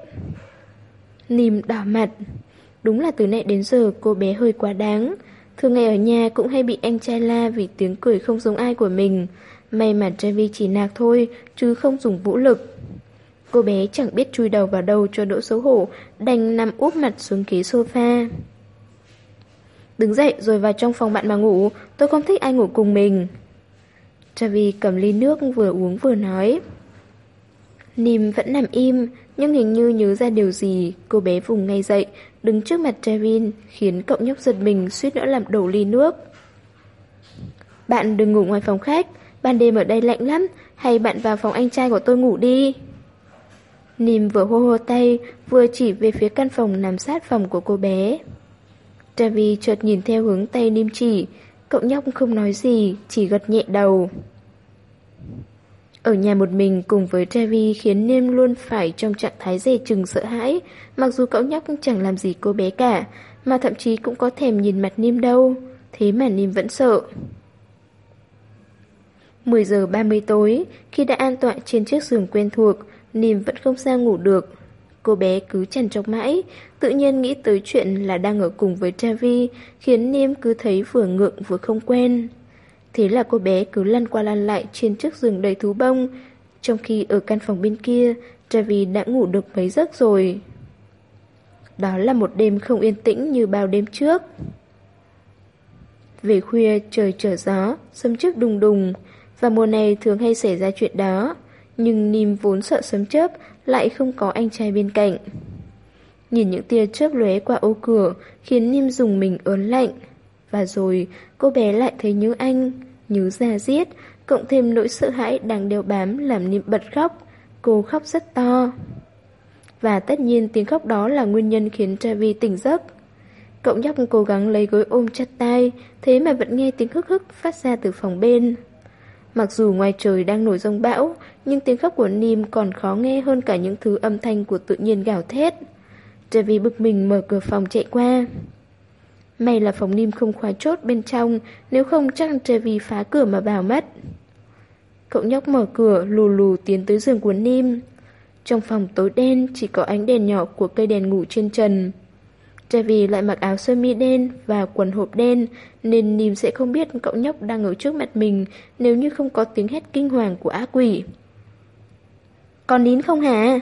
Nìm đỏ mặt. Đúng là từ nãy đến giờ cô bé hơi quá đáng. Thường ngày ở nhà cũng hay bị anh trai la vì tiếng cười không giống ai của mình. May mà Trevi chỉ nạc thôi, chứ không dùng vũ lực. Cô bé chẳng biết chui đầu vào đâu cho đỡ xấu hổ, đành nằm úp mặt xuống ghế sofa. Đứng dậy rồi vào trong phòng bạn mà ngủ, tôi không thích ai ngủ cùng mình. Travi cầm ly nước vừa uống vừa nói. Nìm vẫn nằm im, nhưng hình như nhớ ra điều gì, cô bé vùng ngay dậy, đứng trước mặt Trevin, khiến cậu nhóc giật mình suýt nữa làm đổ ly nước. Bạn đừng ngủ ngoài phòng khách, ban đêm ở đây lạnh lắm, hay bạn vào phòng anh trai của tôi ngủ đi. Nìm vừa hô hô tay, vừa chỉ về phía căn phòng nằm sát phòng của cô bé. Trevi chợt nhìn theo hướng tay Niêm chỉ, cậu nhóc không nói gì, chỉ gật nhẹ đầu. Ở nhà một mình cùng với Trevi khiến Niêm luôn phải trong trạng thái dè chừng sợ hãi, mặc dù cậu nhóc chẳng làm gì cô bé cả, mà thậm chí cũng có thèm nhìn mặt Niêm đâu, thế mà Niêm vẫn sợ. 10 giờ 30 tối, khi đã an toàn trên chiếc giường quen thuộc, Niêm vẫn không sao ngủ được. Cô bé cứ chần chọc mãi, tự nhiên nghĩ tới chuyện là đang ở cùng với travi, khiến Niêm cứ thấy vừa ngượng vừa không quen. Thế là cô bé cứ lăn qua lăn lại trên chiếc giường đầy thú bông, trong khi ở căn phòng bên kia, travi đã ngủ được mấy giấc rồi. Đó là một đêm không yên tĩnh như bao đêm trước. Về khuya trời trở gió, sấm chớp đùng đùng, và mùa này thường hay xảy ra chuyện đó. Nhưng Nim vốn sợ sấm chớp, lại không có anh trai bên cạnh. Nhìn những tia chớp lóe qua ô cửa, khiến niêm dùng mình ớn lạnh. Và rồi cô bé lại thấy nhớ anh, nhớ ra giết, cộng thêm nỗi sợ hãi đang đeo bám làm niêm bật khóc. Cô khóc rất to. Và tất nhiên tiếng khóc đó là nguyên nhân khiến Travi tỉnh giấc. Cậu nhóc cố gắng lấy gối ôm chặt tay, thế mà vẫn nghe tiếng hức hức phát ra từ phòng bên. Mặc dù ngoài trời đang nổi rông bão, nhưng tiếng khóc của Nim còn khó nghe hơn cả những thứ âm thanh của tự nhiên gào thét. Travi bực mình mở cửa phòng chạy qua. May là phòng Nim không khóa chốt bên trong, nếu không chắc Trevi phá cửa mà bảo mất. Cậu nhóc mở cửa lù lù tiến tới giường của Nim. Trong phòng tối đen chỉ có ánh đèn nhỏ của cây đèn ngủ trên trần. Trevi lại mặc áo sơ mi đen và quần hộp đen, nên Nìm sẽ không biết cậu nhóc đang ở trước mặt mình nếu như không có tiếng hét kinh hoàng của ác quỷ. Còn nín không hả?